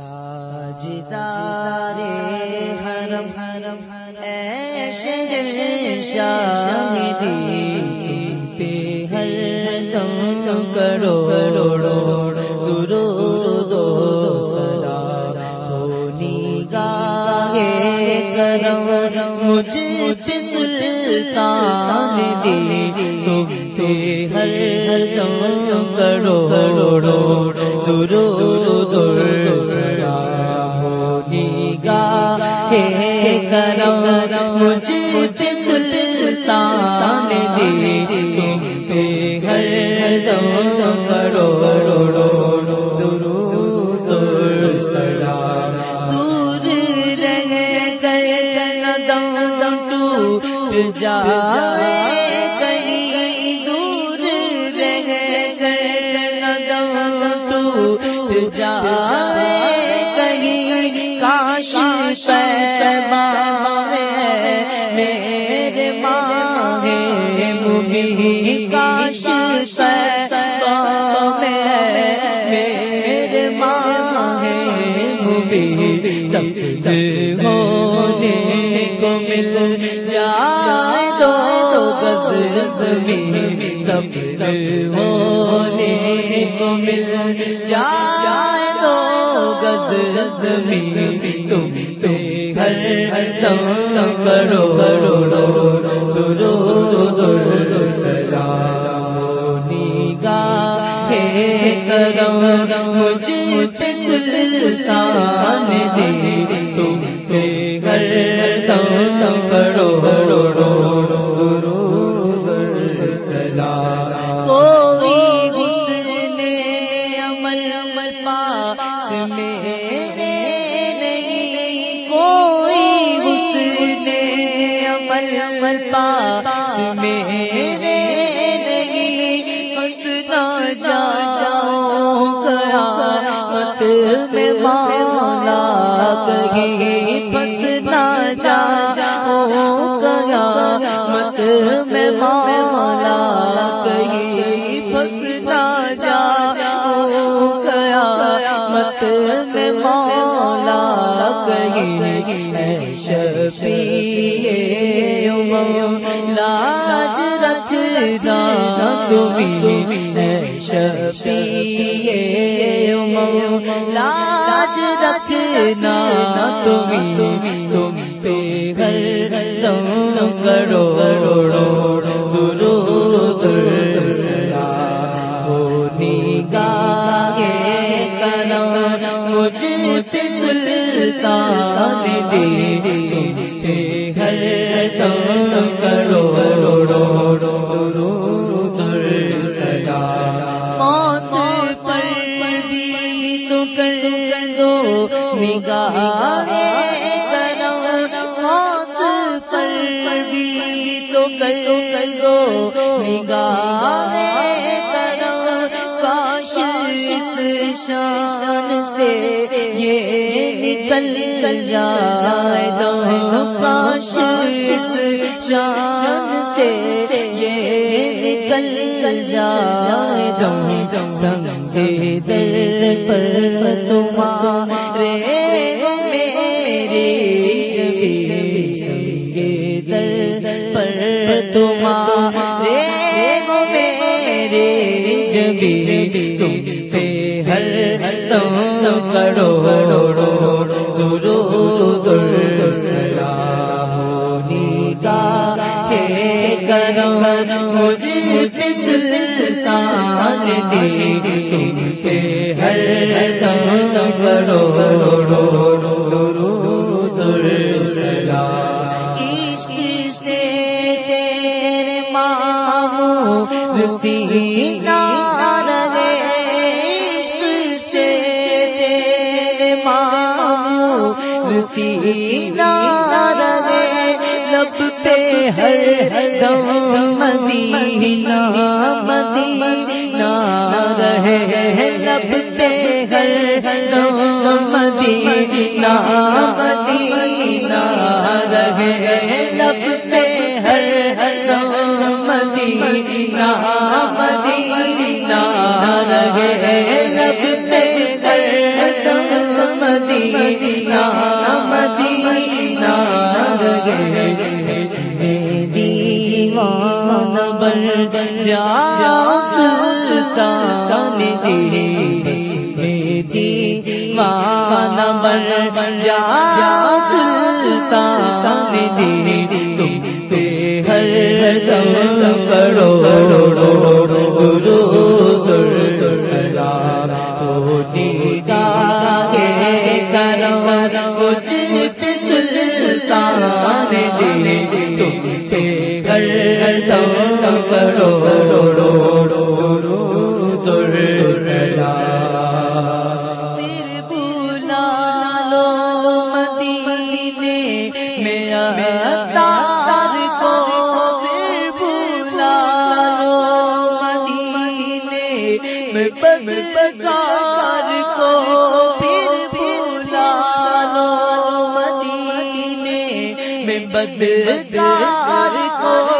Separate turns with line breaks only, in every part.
تاجدار حرم حرم اے شہر شاہدی پہ ہر دم کرو کرو درود و سلام ہونی گاہے کرم، مجھ پہ سلطان دی تم پہ ہر دم کرو کرو درود دم کرو دور رہ کر دم دم ٹوٹ جائے کہیں دور رہ کر دم ٹوٹ جائے کہیں کاش شیبا میرے ماں ہے مبی کاش میرے ماں ہے تب ہونے کو مل دو گز زمین تب ہونے کو مل جائے دو گز زمین تم پہ ہر دم کرو۔ سلطان دے تم پہ ہر دم کرو درو سلام۔ کوئی حسن عمل عمل پاس میرے نہیں۔ کوئی عمل عمل پاس میرے کہیں پسنا جا جاؤ قیامت میں مالا کہیں پسنا جا جاؤ قیامت میں مولا کہیں شفیع امم، لاج رکھنا تمہیں شفیع لاج رکھنا تمہیں تم پہ ہر دم کرو درود سلام ہونی کرم مجھ پہ سلطان دے تم پہ ہر دم کرو درود سلام موت پر بھی تو کر دو نگاہ کرم موت پر بھی تو کر دو نگاہ کرم کاش اس شان سے یہ نکل جائے دو کاش اس شان سے یہ نکل جائے دو سنگ در پر تمہارے میرے جبی سنگ در پر تمہارے میرے جبی، تم پہ ہر دم کرو تم پہ ہر دم کرو درود و سلام عشق سے تیرے ماموں سینا عشق سے تیرے سینا لب پہ ہر دم مدینہ مدینہ مدینہ مدینہ رہے لب ہر دم مدینہ مدینہ رہے لب پہ ہر مدینہ مدینہ رہے بن جا سلطان تیرے دیوان بن جا سلطان تیرے تم پہ ہر دم کرو سلام سلطان دے تم پہ ہر دم کرو میں تار کو بلا مدینے میں بدکار کو پھر بلا مدینے میں بدکار کو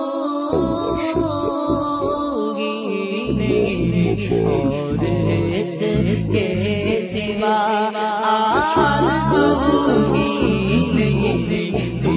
اور اس کے سوا آرزو ہی نہیں